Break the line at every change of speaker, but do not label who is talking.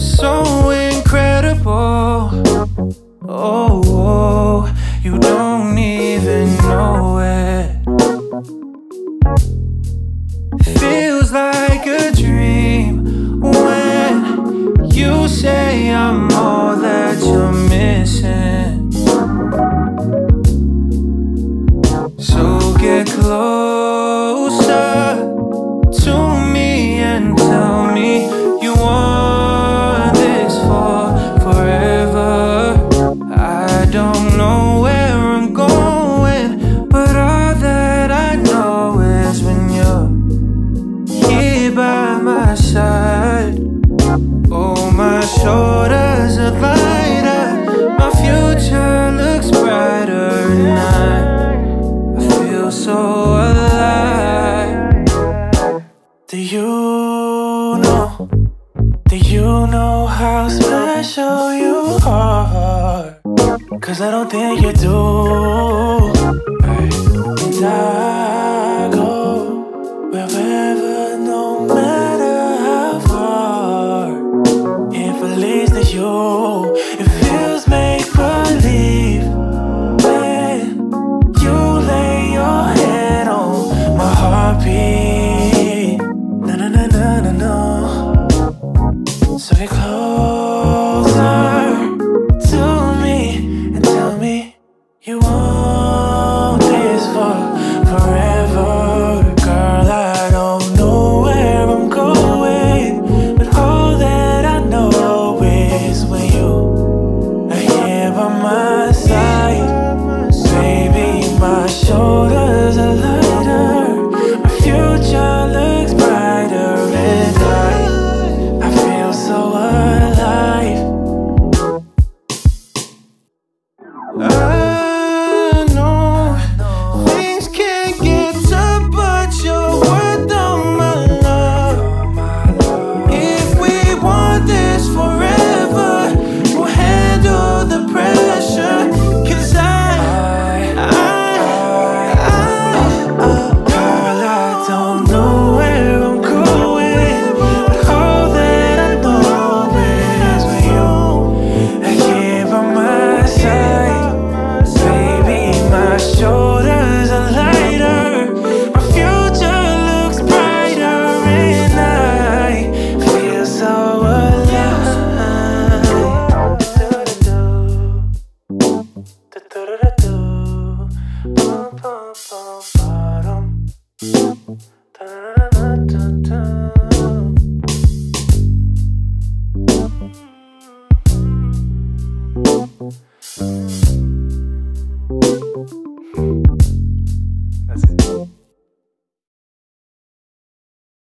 So shoulders are lighter, my future looks brighter, and I, I feel so alive. Do you know? Do you know how special you are? Cause I don't think you do. there's a phone.